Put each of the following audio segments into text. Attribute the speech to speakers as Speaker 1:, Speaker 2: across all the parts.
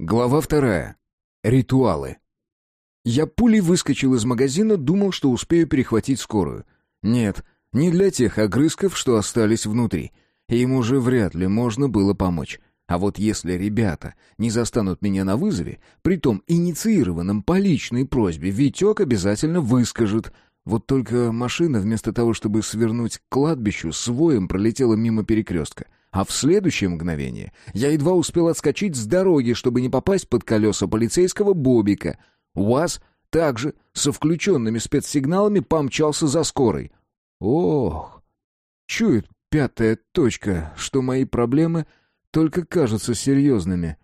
Speaker 1: Глава вторая. Ритуалы. Я пулей выскочил из магазина, думал, что успею перехватить скорую. Нет, не для тех огрызков, что остались внутри. Им уже вряд ли можно было помочь. А вот если ребята не застанут меня на вызове, притом инициированном по личной просьбе, Витек обязательно выскажет. Вот только машина, вместо того, чтобы свернуть к кладбищу, с воем пролетела мимо перекрестка — а в следующее мгновение я едва успел отскочить с дороги, чтобы не попасть под колеса полицейского Бобика. УАЗ также со включенными спецсигналами помчался за скорой. Ох, чует пятая точка, что мои проблемы только кажутся серьезными.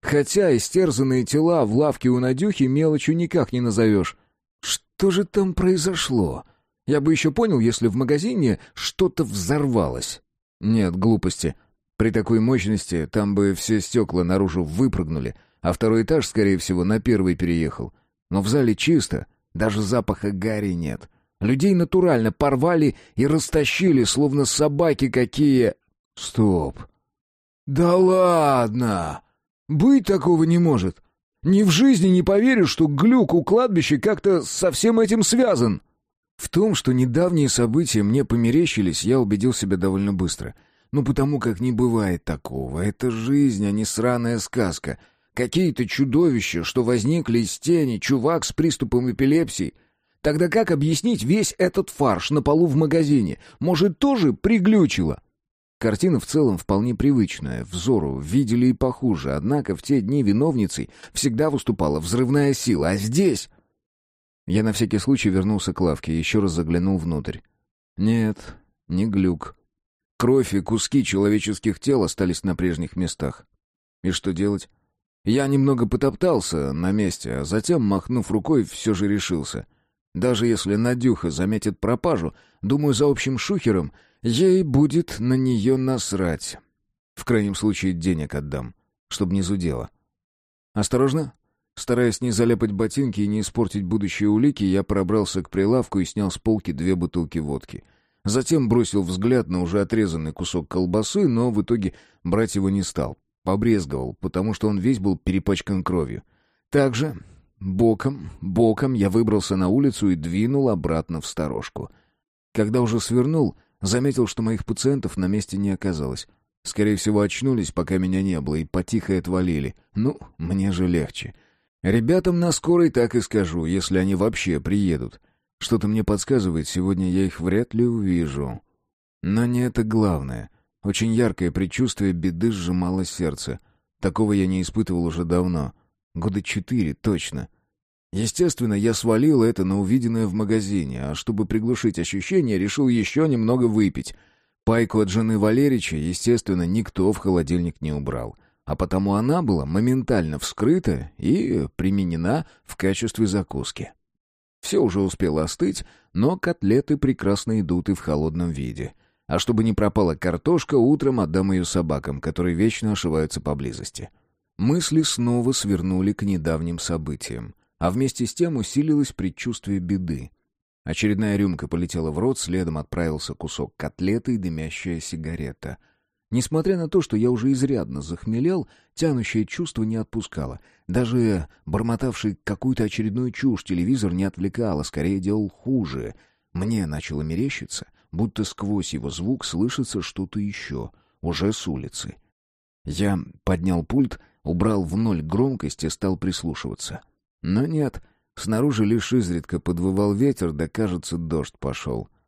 Speaker 1: Хотя истерзанные тела в лавке у Надюхи мелочью никак не назовешь. Что же там произошло? Я бы еще понял, если в магазине что-то взорвалось. Нет, глупости. При такой мощности там бы все стекла наружу выпрыгнули, а второй этаж, скорее всего, на первый переехал. Но в зале чисто, даже запаха гари нет. Людей натурально порвали и растащили, словно собаки какие... Стоп. Да ладно! Быть такого не может. Ни в жизни не поверю, что глюк у кладбища как-то со всем этим связан. В том, что недавние события мне померещились, я убедил себя довольно быстро. Ну, потому как не бывает такого. Это жизнь, а не сраная сказка. Какие-то чудовища, что возникли из тени, чувак с приступом эпилепсии. Тогда как объяснить весь этот фарш на полу в магазине? Может, тоже приглючило? Картина в целом вполне привычная, взору видели и похуже, однако в те дни виновницей всегда выступала взрывная сила, а здесь... Я на всякий случай вернулся к лавке и еще раз заглянул внутрь. Нет, не глюк. Кровь и куски человеческих тел остались на прежних местах. И что делать? Я немного потоптался на месте, а затем, махнув рукой, все же решился. Даже если Надюха заметит пропажу, думаю, за общим шухером, ей будет на нее насрать. В крайнем случае денег отдам, чтобы не зудело. Осторожно, Стараясь не заляпать ботинки и не испортить будущие улики, я пробрался к прилавку и снял с полки две бутылки водки. Затем бросил взгляд на уже отрезанный кусок колбасы, но в итоге брать его не стал. Побрезговал, потому что он весь был перепачкан кровью. Также боком, боком я выбрался на улицу и двинул обратно в сторожку. Когда уже свернул, заметил, что моих пациентов на месте не оказалось. Скорее всего, очнулись, пока меня не было, и потихо отвалили. Ну, мне же легче. — Ребятам на скорой так и скажу, если они вообще приедут. Что-то мне подсказывает, сегодня я их вряд ли увижу. Но не это главное. Очень яркое предчувствие беды сжимало сердце. Такого я не испытывал уже давно. Года четыре, точно. Естественно, я свалил это на увиденное в магазине, а чтобы приглушить ощущение, решил еще немного выпить. Пайку от жены Валерича, естественно, никто в холодильник не убрал — а потому она была моментально вскрыта и применена в качестве закуски. Все уже успело остыть, но котлеты прекрасно идут и в холодном виде. А чтобы не пропала картошка, утром отдам ее собакам, которые вечно ошиваются поблизости. Мысли снова свернули к недавним событиям, а вместе с тем усилилось предчувствие беды. Очередная рюмка полетела в рот, следом отправился кусок котлеты и дымящая сигарета — Несмотря на то, что я уже изрядно захмелел, тянущее чувство не отпускало. Даже бормотавший какую-то очередную чушь телевизор не отвлекал, а скорее делал хуже. Мне начало мерещиться, будто сквозь его звук слышится что-то еще, уже с улицы. Я поднял пульт, убрал в ноль громкость и стал прислушиваться. Но нет, снаружи лишь изредка подвывал ветер, да, кажется, дождь пошел. —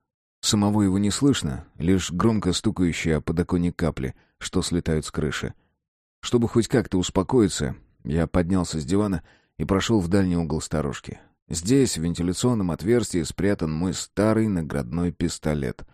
Speaker 1: Самого его не слышно, лишь громко стукающие о подоконник капли, что слетают с крыши. Чтобы хоть как-то успокоиться, я поднялся с дивана и прошел в дальний угол сторожки. Здесь, в вентиляционном отверстии, спрятан мой старый наградной пистолет.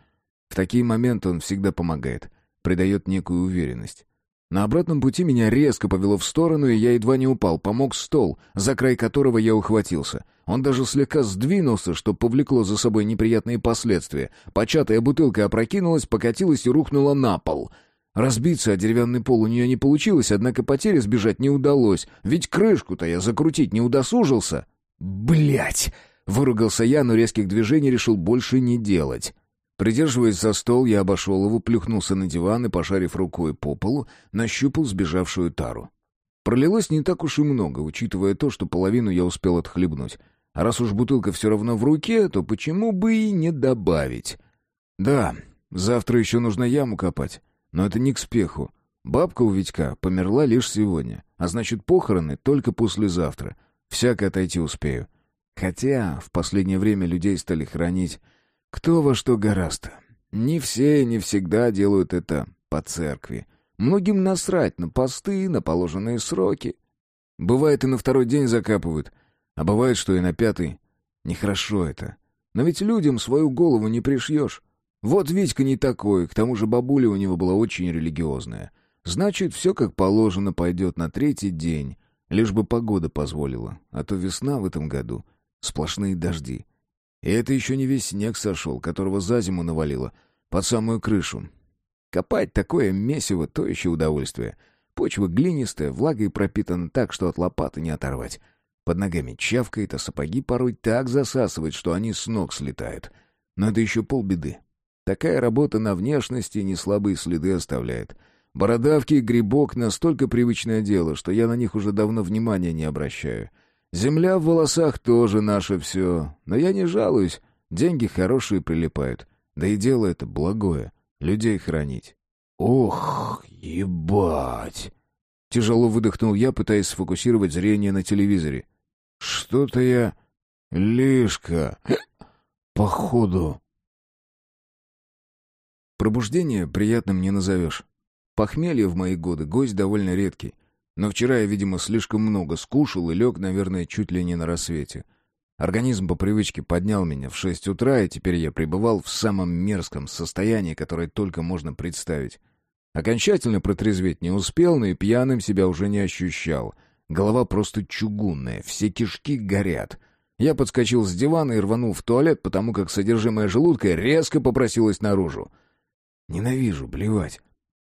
Speaker 1: В такие моменты он всегда помогает, придает некую уверенность. На обратном пути меня резко повело в сторону, и я едва не упал. Помог стол, за край которого я ухватился. Он даже слегка сдвинулся, что повлекло за собой неприятные последствия. Початая бутылка опрокинулась, покатилась и рухнула на пол. Разбиться о деревянный пол у нее не получилось, однако потери сбежать не удалось, ведь крышку-то я закрутить не удосужился. Блять! выругался я, но резких движений решил больше не делать. Придерживаясь за стол, я обошел его, плюхнулся на диван и, пошарив рукой по полу, нащупал сбежавшую тару. Пролилось не так уж и много, учитывая то, что половину я успел отхлебнуть. А раз уж бутылка все равно в руке, то почему бы и не добавить? Да, завтра еще нужно яму копать, но это не к спеху. Бабка у Витька померла лишь сегодня, а значит, похороны только послезавтра. Всяко отойти успею. Хотя в последнее время людей стали хранить кто во что гораздо. Не все и не всегда делают это по церкви. Многим насрать на посты, на положенные сроки. Бывает и на второй день закапывают, а бывает, что и на пятый. Нехорошо это. Но ведь людям свою голову не пришьешь. Вот Витька не такой, к тому же бабуля у него была очень религиозная. Значит, все как положено пойдет на третий день, лишь бы погода позволила, а то весна в этом году — сплошные дожди. И это еще не весь снег сошел, которого за зиму навалило, под самую крышу. Копать такое месиво — то еще удовольствие. Почва глинистая, влагой пропитана так, что от лопаты не оторвать. Под ногами чавкает, а сапоги порой так засасывает, что они с ног слетают. Но это еще полбеды. Такая работа на внешности не слабые следы оставляет. Бородавки и грибок — настолько привычное дело, что я на них уже давно внимания не обращаю — Земля в волосах тоже наше все, но я не жалуюсь, деньги хорошие прилипают. Да и дело это благое, людей хранить. Ох, ебать! Тяжело выдохнул я, пытаясь сфокусировать зрение на телевизоре. Что-то я... Лишка... Походу... Пробуждение приятным не назовешь. Похмелье в мои годы — гость довольно редкий. Но вчера я, видимо, слишком много скушал и лег, наверное, чуть ли не на рассвете. Организм по привычке поднял меня в шесть утра, и теперь я пребывал в самом мерзком состоянии, которое только можно представить. Окончательно протрезветь не успел, но и пьяным себя уже не ощущал. Голова просто чугунная, все кишки горят. Я подскочил с дивана и рванул в туалет, потому как содержимое желудка резко попросилось наружу. Ненавижу блевать.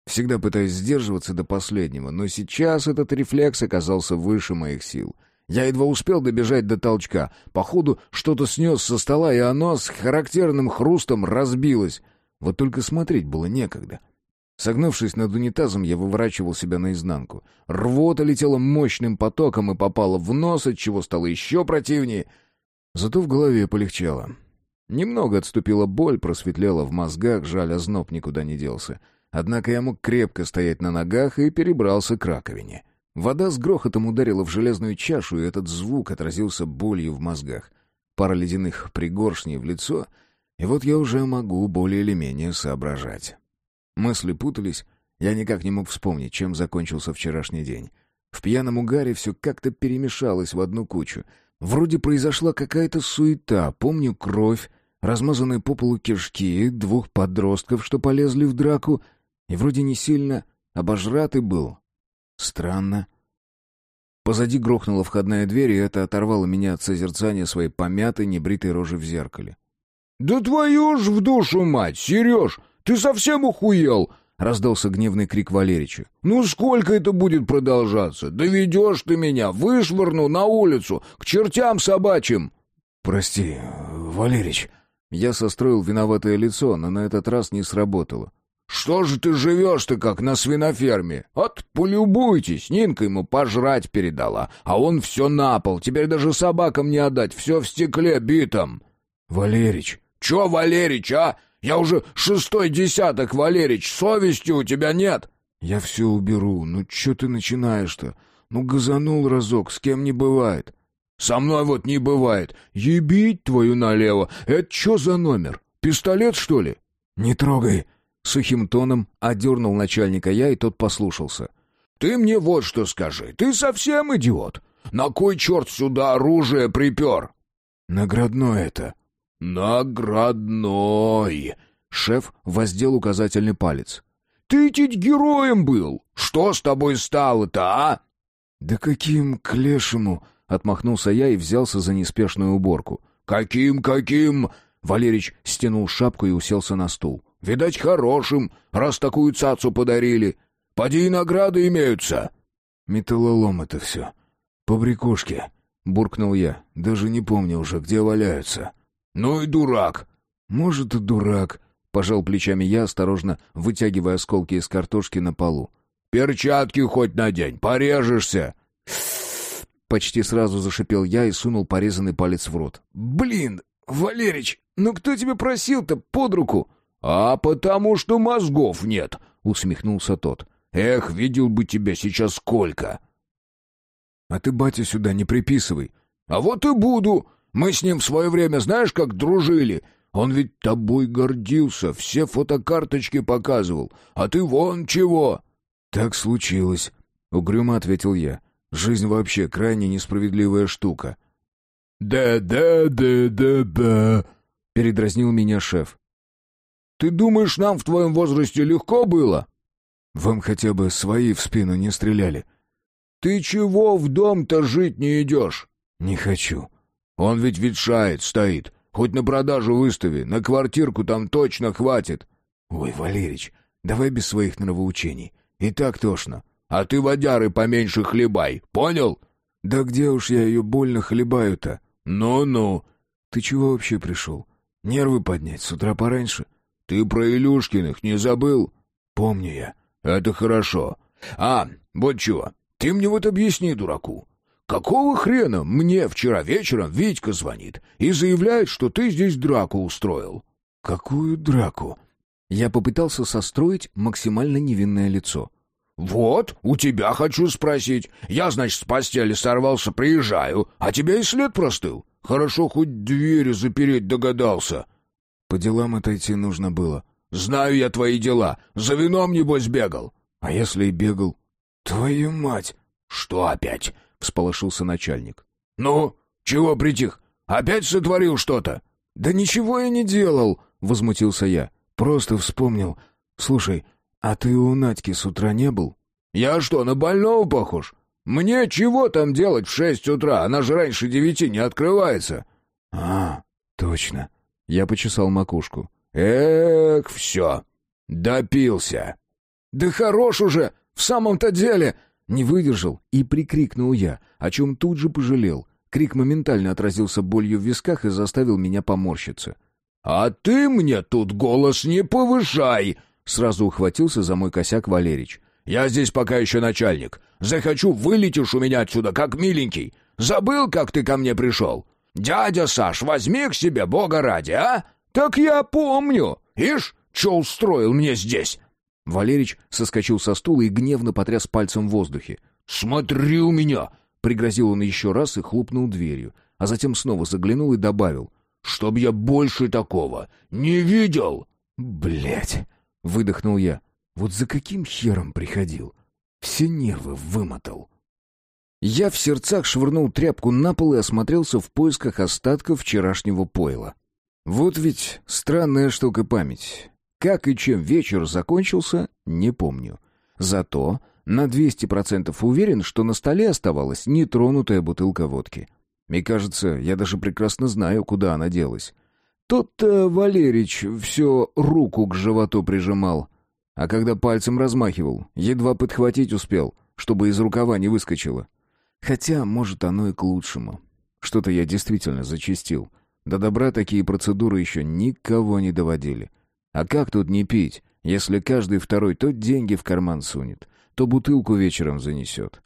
Speaker 1: Всегда пытаюсь сдерживаться до последнего, но сейчас этот рефлекс оказался выше моих сил. Я едва успел добежать до толчка. Походу, что-то снес со стола, и оно с характерным хрустом разбилось. Вот только смотреть было некогда. Согнувшись над унитазом, я выворачивал себя наизнанку. Рвота летела мощным потоком и попала в нос, от чего стало еще противнее. Зато в голове полегчало. Немного отступила боль, просветлела в мозгах, жаль, озноб никуда не делся. — Однако я мог крепко стоять на ногах и перебрался к раковине. Вода с грохотом ударила в железную чашу, и этот звук отразился болью в мозгах. Пара ледяных пригоршней в лицо, и вот я уже могу более или менее соображать. Мысли путались, я никак не мог вспомнить, чем закончился вчерашний день. В пьяном угаре все как-то перемешалось в одну кучу. Вроде произошла какая-то суета, помню кровь, размазанные по полу кишки, двух подростков, что полезли в драку — и вроде не сильно обожратый был. Странно. Позади грохнула входная дверь, и это оторвало меня от созерцания своей помятой, небритой рожи в зеркале. «Да твою ж в душу мать, Сереж! Ты совсем ухуел!» — раздался гневный крик Валерича. «Ну сколько это будет продолжаться? Доведешь ты меня, вышвырну на улицу, к чертям собачьим!» «Прости, Валерич». Я состроил виноватое лицо, но на этот раз не сработало. «Что же ты живешь-то, как на свиноферме? От, полюбуйтесь, Нинка ему пожрать передала, а он все на пол, теперь даже собакам не отдать, все в стекле битом». «Валерич». «Че, Валерич, а? Я уже шестой десяток, Валерич, совести у тебя нет». «Я все уберу, ну че ты начинаешь-то? Ну газанул разок, с кем не бывает». «Со мной вот не бывает. Ебить твою налево. Это что за номер? Пистолет, что ли?» «Не трогай», Сухим тоном одернул начальника я, и тот послушался. «Ты мне вот что скажи. Ты совсем идиот? На кой черт сюда оружие припер?» «Наградной это». «Наградной!» Шеф воздел указательный палец. «Ты ведь героем был! Что с тобой стало-то, а?» «Да каким к лешему!» — отмахнулся я и взялся за неспешную уборку. «Каким-каким?» Валерич стянул шапку и уселся на стул. Видать, хорошим, раз такую цацу подарили. Поди и награды имеются. Металлолом это все. Побрякушки, буркнул я. Даже не помню уже, где валяются. Ну и дурак. Может, и дурак, пожал плечами я, осторожно вытягивая осколки из картошки на полу.
Speaker 2: Перчатки хоть надень, порежешься!»
Speaker 1: Почти сразу зашипел я и сунул порезанный палец в рот.
Speaker 2: «Блин, Валерич, ну кто тебе просил-то под руку?» «А потому что мозгов нет», — усмехнулся тот. «Эх, видел бы тебя сейчас сколько!»
Speaker 1: «А ты батя сюда не приписывай».
Speaker 2: «А вот и буду. Мы с ним в свое время знаешь, как дружили? Он ведь тобой гордился, все фотокарточки показывал. А ты вон чего!»
Speaker 1: «Так случилось», — угрюмо ответил я. «Жизнь вообще крайне несправедливая штука».
Speaker 2: «Да-да-да-да-да», — передразнил меня шеф. «Ты думаешь, нам в твоем возрасте легко было?»
Speaker 1: «Вам хотя бы свои в спину не стреляли».
Speaker 2: «Ты чего в дом-то жить не идешь?»
Speaker 1: «Не хочу».
Speaker 2: «Он ведь ветшает, стоит. Хоть на продажу выстави, на квартирку там точно хватит».
Speaker 1: «Ой, Валерич, давай без своих нравоучений. И так тошно.
Speaker 2: А ты водяры поменьше хлебай, понял?»
Speaker 1: «Да где уж я ее больно хлебаю-то?»
Speaker 2: «Ну-ну».
Speaker 1: «Ты чего вообще пришел? Нервы поднять с утра пораньше?»
Speaker 2: «Ты про Илюшкиных не забыл?»
Speaker 1: «Помню я».
Speaker 2: «Это хорошо. А, вот чего. Ты мне вот объясни, дураку. Какого хрена мне вчера вечером Витька звонит и заявляет, что ты здесь драку устроил?»
Speaker 1: «Какую драку?» Я попытался состроить максимально невинное лицо.
Speaker 2: «Вот, у тебя хочу спросить. Я, значит, с постели сорвался, приезжаю, а тебя и след простыл. Хорошо, хоть двери запереть догадался».
Speaker 1: «По делам отойти нужно было».
Speaker 2: «Знаю я твои дела. За вином, небось, бегал».
Speaker 1: «А если и бегал?»
Speaker 2: «Твою мать!» «Что опять?» — всполошился начальник. «Ну, чего притих? Опять сотворил что-то?»
Speaker 1: «Да ничего я не делал!» — возмутился я. «Просто вспомнил. Слушай, а ты у Надьки с утра не был?»
Speaker 2: «Я что, на больного похож? Мне чего там делать в шесть утра? Она же раньше девяти не открывается».
Speaker 1: «А, точно». Я почесал макушку.
Speaker 2: «Эх, все. Допился».
Speaker 1: «Да хорош уже! В самом-то деле!» Не выдержал и прикрикнул я, о чем тут же пожалел. Крик моментально отразился болью в висках и заставил меня поморщиться.
Speaker 2: «А ты мне тут голос не повышай!»
Speaker 1: Сразу ухватился за мой косяк Валерич.
Speaker 2: «Я здесь пока еще начальник. Захочу, вылетишь у меня отсюда, как миленький. Забыл, как ты ко мне пришел? Дядя Саш, возьми к себе, бога ради, а? Так я помню. Ишь, что устроил мне здесь?»
Speaker 1: Валерич соскочил со стула и гневно потряс пальцем в воздухе.
Speaker 2: «Смотри у меня!»
Speaker 1: — пригрозил он еще раз и хлопнул дверью, а затем снова заглянул и добавил.
Speaker 2: «Чтоб я больше такого не видел!»
Speaker 1: Блять! выдохнул я. «Вот за каким хером приходил? Все нервы вымотал». Я в сердцах швырнул тряпку на пол и осмотрелся в поисках остатков вчерашнего пойла. Вот ведь странная штука память. Как и чем вечер закончился, не помню. Зато на 200% уверен, что на столе оставалась нетронутая бутылка водки. И кажется, я даже прекрасно знаю, куда она делась. Тот-то Валерич все руку к животу прижимал, а когда пальцем размахивал, едва подхватить успел, чтобы из рукава не выскочило. Хотя, может, оно и к лучшему. Что-то я действительно зачистил. До добра такие процедуры еще никого не доводили. А как тут не пить, если каждый второй то деньги в карман сунет, то бутылку вечером занесет?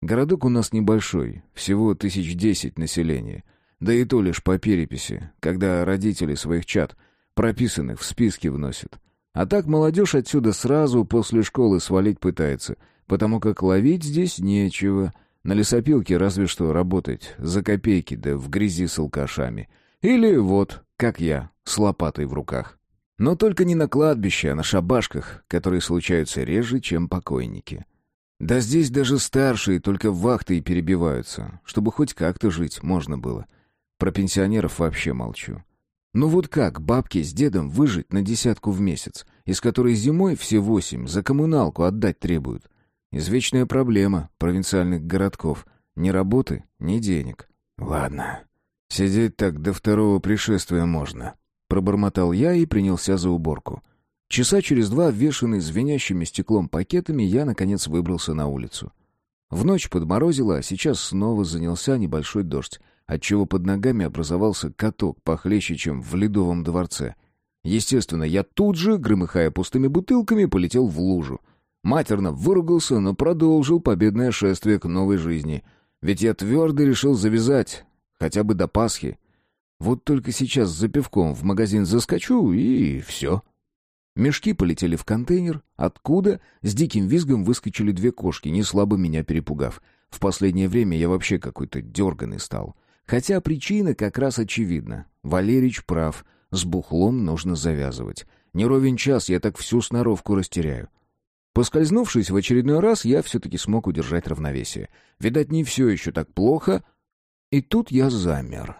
Speaker 1: Городок у нас небольшой, всего тысяч десять населения. Да и то лишь по переписи, когда родители своих чад, прописанных в списки, вносят. А так молодежь отсюда сразу после школы свалить пытается, потому как ловить здесь нечего. На лесопилке разве что работать, за копейки да в грязи с алкашами. Или вот, как я, с лопатой в руках. Но только не на кладбище, а на шабашках, которые случаются реже, чем покойники. Да здесь даже старшие только вахты и перебиваются, чтобы хоть как-то жить можно было. Про пенсионеров вообще молчу. Ну вот как бабки с дедом выжить на десятку в месяц, из которой зимой все восемь за коммуналку отдать требуют? Извечная проблема провинциальных городков. Ни работы, ни денег. Ладно, сидеть так до второго пришествия можно. Пробормотал я и принялся за уборку. Часа через два, вешанный звенящими стеклом пакетами, я, наконец, выбрался на улицу. В ночь подморозило, а сейчас снова занялся небольшой дождь, отчего под ногами образовался каток похлеще, чем в ледовом дворце. Естественно, я тут же, громыхая пустыми бутылками, полетел в лужу. Матерно выругался, но продолжил победное шествие к новой жизни. Ведь я твердо решил завязать, хотя бы до Пасхи. Вот только сейчас за пивком в магазин заскочу, и все. Мешки полетели в контейнер, откуда с диким визгом выскочили две кошки, не слабо меня перепугав. В последнее время я вообще какой-то дерганый стал. Хотя причина как раз очевидна. Валерич прав, с бухлом нужно завязывать. Не ровен час, я так всю сноровку растеряю. Поскользнувшись в очередной раз, я все-таки смог удержать равновесие. Видать, не все еще так плохо. И тут я замер.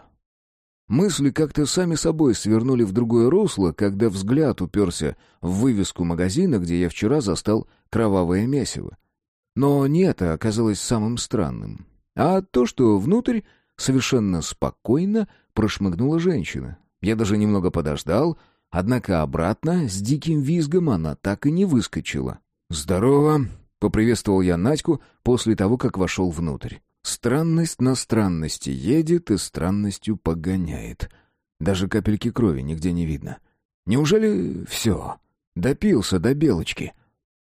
Speaker 1: Мысли как-то сами собой свернули в другое русло, когда взгляд уперся в вывеску магазина, где я вчера застал кровавое месиво. Но не это оказалось самым странным, а то, что внутрь совершенно спокойно прошмыгнула женщина. Я даже немного подождал, однако обратно с диким визгом она так и не выскочила. «Здорово!» — поприветствовал я Надьку после того, как вошел внутрь. Странность на странности едет и странностью погоняет. Даже капельки крови нигде не видно. Неужели все? Допился до белочки.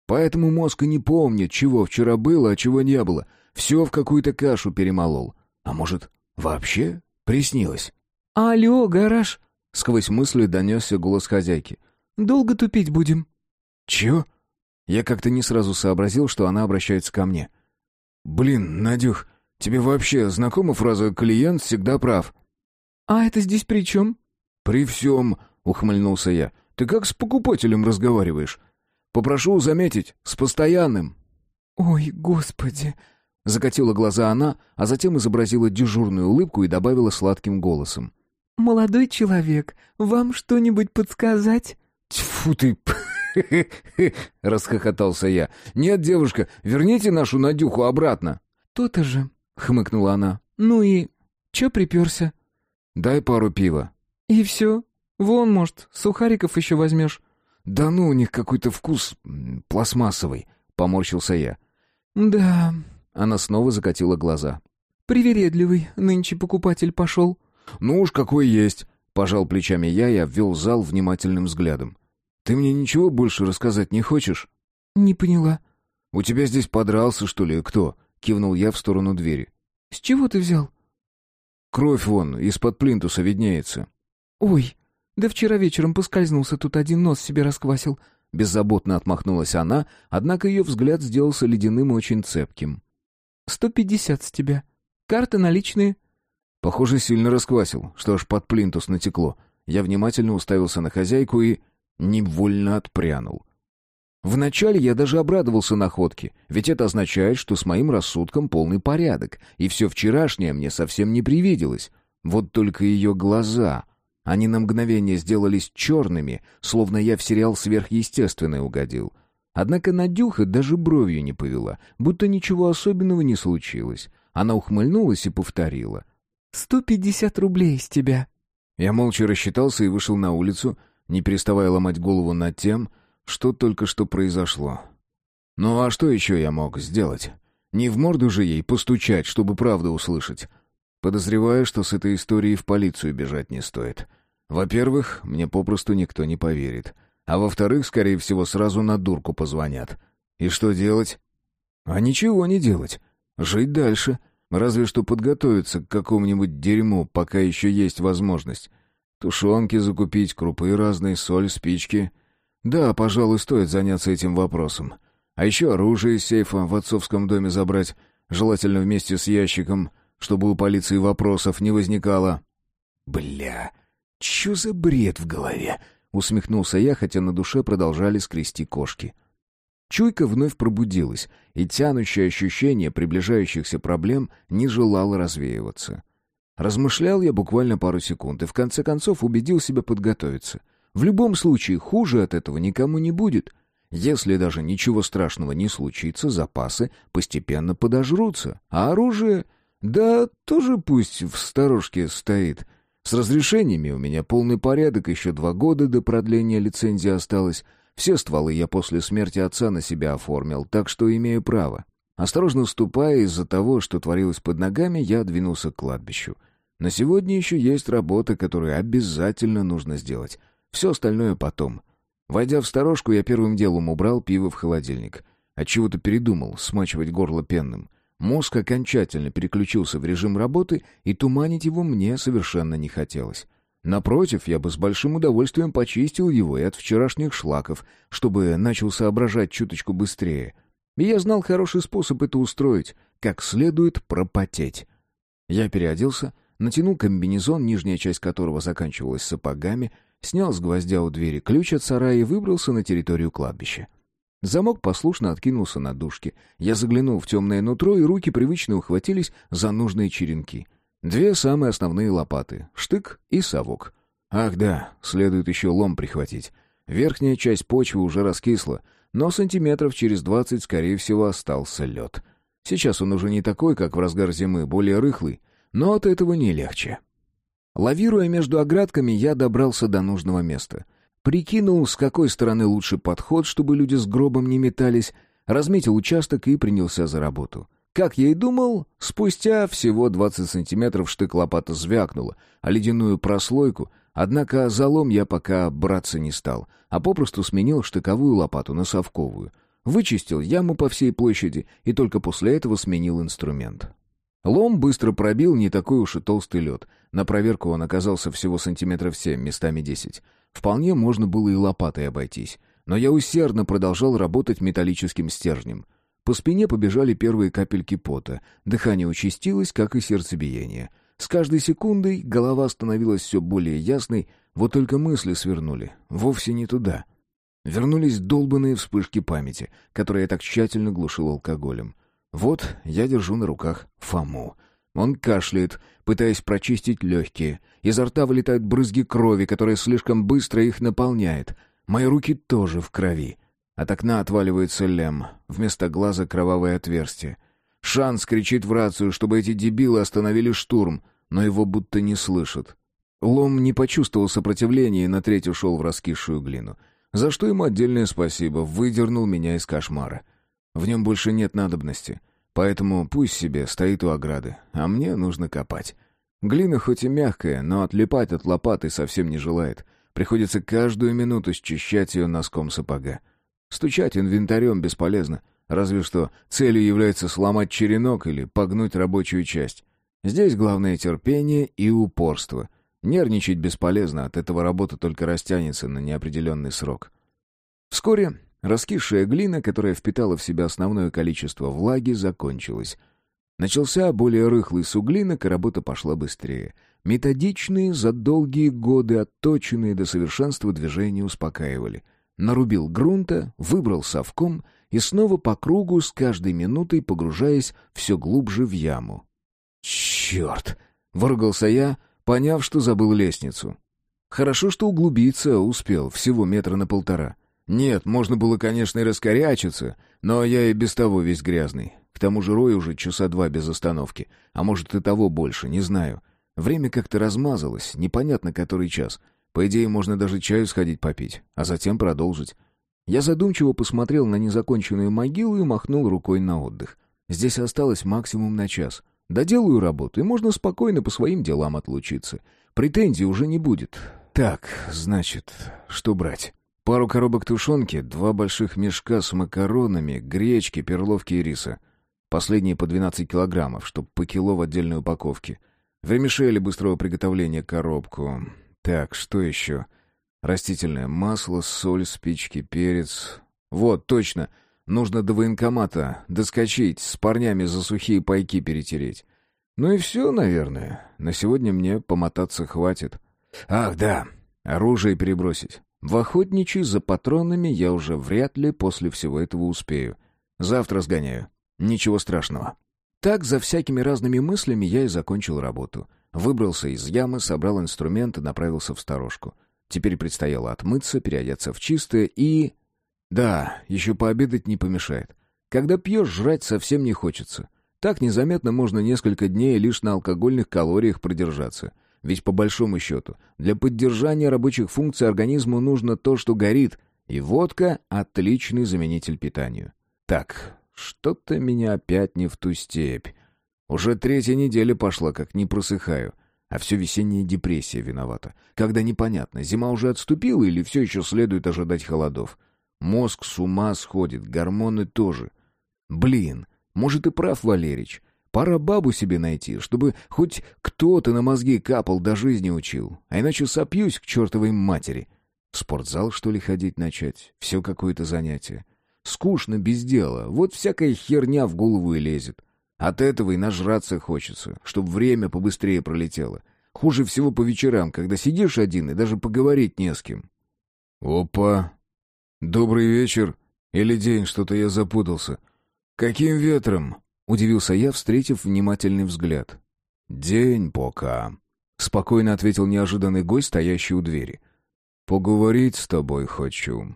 Speaker 1: Поэтому мозг и не помнит, чего вчера было, а чего не было. Все в какую-то кашу перемолол. А может, вообще приснилось?
Speaker 3: «Алло, гараж!»
Speaker 1: — сквозь мысли донесся голос хозяйки.
Speaker 3: «Долго тупить будем?»
Speaker 1: «Чё?» Я как-то не сразу сообразил, что она обращается ко мне. «Блин, Надюх, тебе вообще знакома фраза «клиент всегда прав»?»
Speaker 3: «А это здесь при чем?»
Speaker 1: «При всем», — ухмыльнулся я. «Ты как с покупателем разговариваешь? Попрошу заметить, с постоянным».
Speaker 3: «Ой, господи!»
Speaker 1: — закатила глаза она, а затем изобразила дежурную улыбку и добавила сладким голосом.
Speaker 3: «Молодой человек, вам что-нибудь подсказать?»
Speaker 1: «Тьфу ты!» — расхохотался я. «Нет, девушка, верните нашу Надюху обратно».
Speaker 3: «То-то же», — хмыкнула она. «Ну и... чё приперся?»
Speaker 1: «Дай пару пива».
Speaker 3: «И все? Вон, может, сухариков еще возьмешь?»
Speaker 1: «Да ну, у них какой-то вкус пластмассовый», — поморщился я.
Speaker 3: «Да...»
Speaker 1: — она снова закатила глаза.
Speaker 3: «Привередливый нынче покупатель пошел».
Speaker 1: «Ну уж какой есть», — пожал плечами я и обвел зал внимательным взглядом. «Ты мне ничего больше рассказать не хочешь?»
Speaker 3: «Не поняла».
Speaker 1: «У тебя здесь подрался, что ли, кто?» — кивнул я в сторону двери.
Speaker 3: «С чего ты взял?»
Speaker 1: «Кровь вон, из-под плинтуса виднеется».
Speaker 3: «Ой, да вчера вечером поскользнулся, тут один нос себе расквасил».
Speaker 1: Беззаботно отмахнулась она, однако ее взгляд сделался ледяным и очень цепким.
Speaker 3: «Сто пятьдесят с тебя. Карты наличные».
Speaker 1: Похоже, сильно расквасил, что аж под плинтус натекло. Я внимательно уставился на хозяйку и невольно отпрянул. Вначале я даже обрадовался находке, ведь это означает, что с моим рассудком полный порядок, и все вчерашнее мне совсем не привиделось. Вот только ее глаза... Они на мгновение сделались черными, словно я в сериал «Сверхъестественное» угодил. Однако Надюха даже бровью не повела, будто ничего особенного не случилось. Она ухмыльнулась и повторила.
Speaker 3: «Сто пятьдесят рублей с тебя».
Speaker 1: Я молча рассчитался и вышел на улицу, не переставая ломать голову над тем, что только что произошло. Ну а что еще я мог сделать? Не в морду же ей постучать, чтобы правду услышать. Подозреваю, что с этой историей в полицию бежать не стоит. Во-первых, мне попросту никто не поверит. А во-вторых, скорее всего, сразу на дурку позвонят. И что делать? А ничего не делать. Жить дальше. Разве что подготовиться к какому-нибудь дерьму, пока еще есть возможность. Тушенки закупить, крупы разные, соль, спички. Да, пожалуй, стоит заняться этим вопросом. А еще оружие из сейфа в отцовском доме забрать, желательно вместе с ящиком, чтобы у полиции вопросов не возникало. Бля, чё за бред в голове? Усмехнулся я, хотя на душе продолжали скрести кошки. Чуйка вновь пробудилась, и тянущее ощущение приближающихся проблем не желало развеиваться. Размышлял я буквально пару секунд и в конце концов убедил себя подготовиться. В любом случае, хуже от этого никому не будет. Если даже ничего страшного не случится, запасы постепенно подожрутся. А оружие... Да, тоже пусть в сторожке стоит. С разрешениями у меня полный порядок, еще два года до продления лицензии осталось. Все стволы я после смерти отца на себя оформил, так что имею право. Осторожно ступая из-за того, что творилось под ногами, я двинулся к кладбищу. На сегодня еще есть работа, которую обязательно нужно сделать. Все остальное потом. Войдя в сторожку, я первым делом убрал пиво в холодильник. Отчего-то передумал смачивать горло пенным. Мозг окончательно переключился в режим работы, и туманить его мне совершенно не хотелось. Напротив, я бы с большим удовольствием почистил его и от вчерашних шлаков, чтобы начал соображать чуточку быстрее. И я знал хороший способ это устроить, как следует пропотеть. Я переоделся, натянул комбинезон, нижняя часть которого заканчивалась сапогами, снял с гвоздя у двери ключ от сарая и выбрался на территорию кладбища. Замок послушно откинулся на дужке. Я заглянул в темное нутро, и руки привычно ухватились за нужные черенки. Две самые основные лопаты — штык и совок. Ах да, следует еще лом прихватить. Верхняя часть почвы уже раскисла, но сантиметров через двадцать, скорее всего, остался лед. Сейчас он уже не такой, как в разгар зимы, более рыхлый, но от этого не легче. Лавируя между оградками, я добрался до нужного места — Прикинул, с какой стороны лучше подход, чтобы люди с гробом не метались, разметил участок и принялся за работу. Как я и думал, спустя всего 20 сантиметров штык лопата звякнула, а ледяную прослойку, однако залом я пока браться не стал, а попросту сменил штыковую лопату на совковую. Вычистил яму по всей площади и только после этого сменил инструмент. Лом быстро пробил не такой уж и толстый лед. На проверку он оказался всего сантиметров семь, местами десять. Вполне можно было и лопатой обойтись. Но я усердно продолжал работать металлическим стержнем. По спине побежали первые капельки пота. Дыхание участилось, как и сердцебиение. С каждой секундой голова становилась все более ясной, вот только мысли свернули. Вовсе не туда. Вернулись долбанные вспышки памяти, которые я так тщательно глушил алкоголем. Вот я держу на руках Фому — он кашляет, пытаясь прочистить легкие. Изо рта вылетают брызги крови, которая слишком быстро их наполняет. Мои руки тоже в крови. От окна отваливается лем. Вместо глаза кровавое отверстие. Шанс кричит в рацию, чтобы эти дебилы остановили штурм, но его будто не слышат. Лом не почувствовал сопротивления и на треть ушел в раскисшую глину. За что ему отдельное спасибо, выдернул меня из кошмара. В нем больше нет надобности. Поэтому пусть себе стоит у ограды, а мне нужно копать. Глина хоть и мягкая, но отлипать от лопаты совсем не желает. Приходится каждую минуту счищать ее носком сапога. Стучать инвентарем бесполезно, разве что целью является сломать черенок или погнуть рабочую часть. Здесь главное терпение и упорство. Нервничать бесполезно, от этого работа только растянется на неопределенный срок. Вскоре Раскисшая глина, которая впитала в себя основное количество влаги, закончилась. Начался более рыхлый суглинок, и работа пошла быстрее. Методичные, за долгие годы отточенные до совершенства движения успокаивали. Нарубил грунта, выбрал совком и снова по кругу с каждой минутой погружаясь все глубже в яму. «Черт!» — выругался я, поняв, что забыл лестницу. Хорошо, что углубиться успел, всего метра на полтора. Нет, можно было, конечно, и раскорячиться, но я и без того весь грязный. К тому же рой уже часа два без остановки, а может и того больше, не знаю. Время как-то размазалось, непонятно который час. По идее, можно даже чаю сходить попить, а затем продолжить. Я задумчиво посмотрел на незаконченную могилу и махнул рукой на отдых. Здесь осталось максимум на час. Доделаю работу, и можно спокойно по своим делам отлучиться. Претензий уже не будет. Так, значит, что брать? Пару коробок тушенки, два больших мешка с макаронами, гречки, перловки и риса. Последние по 12 килограммов, чтоб по кило в отдельной упаковке. Вермишели быстрого приготовления коробку. Так, что еще? Растительное масло, соль, спички, перец. Вот, точно. Нужно до военкомата доскочить, с парнями за сухие пайки перетереть. Ну и все, наверное. На сегодня мне помотаться хватит. Ах, да, оружие перебросить. В охотничий за патронами я уже вряд ли после всего этого успею. Завтра сгоняю. Ничего страшного. Так, за всякими разными мыслями я и закончил работу. Выбрался из ямы, собрал инструмент и направился в сторожку. Теперь предстояло отмыться, переодеться в чистое и... Да, еще пообедать не помешает. Когда пьешь, жрать совсем не хочется. Так незаметно можно несколько дней лишь на алкогольных калориях продержаться — ведь по большому счету, для поддержания рабочих функций организму нужно то, что горит, и водка — отличный заменитель питанию. Так, что-то меня опять не в ту степь. Уже третья неделя пошла, как не просыхаю. А все весенняя депрессия виновата. Когда непонятно, зима уже отступила или все еще следует ожидать холодов. Мозг с ума сходит, гормоны тоже. Блин, может и прав Валерич. Пора бабу себе найти, чтобы хоть кто-то на мозги капал, до жизни учил. А иначе сопьюсь к чертовой матери. В спортзал, что ли, ходить начать? Все какое-то занятие. Скучно, без дела. Вот всякая херня в голову и лезет. От этого и нажраться хочется, чтобы время побыстрее пролетело. Хуже всего по вечерам, когда сидишь один и даже поговорить не с кем. «Опа! Добрый вечер! Или день, что-то я запутался. Каким ветром?» — удивился я, встретив внимательный взгляд. «День пока», — спокойно ответил неожиданный гость, стоящий у двери. «Поговорить с тобой хочу».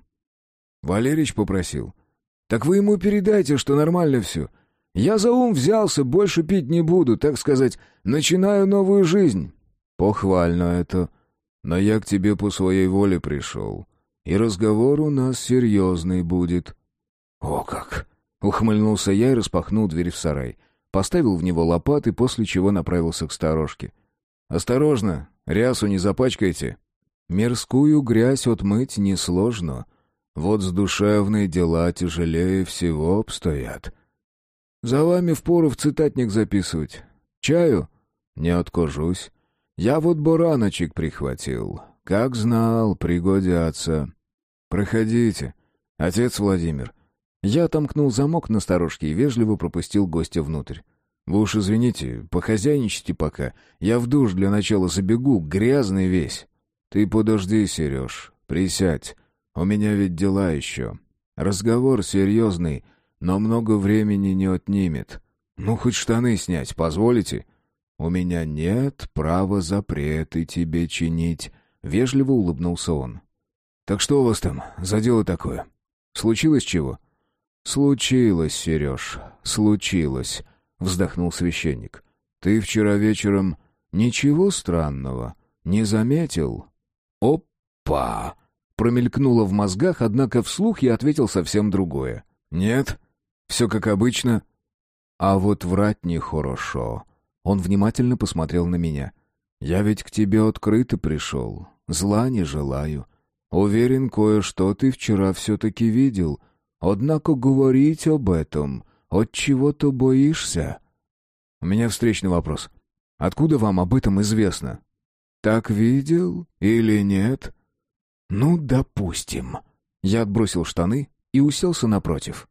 Speaker 1: Валерич попросил. «Так вы ему передайте, что нормально все. Я за ум взялся, больше пить не буду, так сказать, начинаю новую жизнь». «Похвально это. Но я к тебе по своей воле пришел. И разговор у нас серьезный будет». «О как!» — ухмыльнулся я и распахнул дверь в сарай. Поставил в него лопаты, после чего направился к сторожке. «Осторожно, рясу не запачкайте. Мирскую грязь отмыть несложно. Вот с душевной дела тяжелее всего обстоят». «За вами впору в цитатник записывать. Чаю?» «Не откажусь. Я вот бараночек прихватил. Как знал, пригодятся. Проходите. Отец Владимир». Я отомкнул замок на сторожке и вежливо пропустил гостя внутрь. «Вы уж извините, похозяйничайте пока. Я в душ для начала забегу, грязный весь». «Ты подожди, Сереж, присядь. У меня ведь дела еще. Разговор серьезный, но много времени не отнимет. Ну, хоть штаны снять, позволите?» «У меня нет права запреты тебе чинить», — вежливо улыбнулся он. «Так что у вас там за дело такое? Случилось чего?» «Случилось, Сереж, случилось», — вздохнул священник. «Ты вчера вечером ничего странного не заметил?» «Опа!» — промелькнуло в мозгах, однако вслух я ответил совсем другое. «Нет, все как обычно». «А вот врать нехорошо». Он внимательно посмотрел на меня. «Я ведь к тебе открыто пришел. Зла не желаю. Уверен, кое-что ты вчера все-таки видел. Однако говорить об этом от чего-то боишься?» «У меня встречный вопрос. Откуда вам об этом известно?» «Так видел или нет?» «Ну, допустим». Я отбросил штаны и уселся напротив.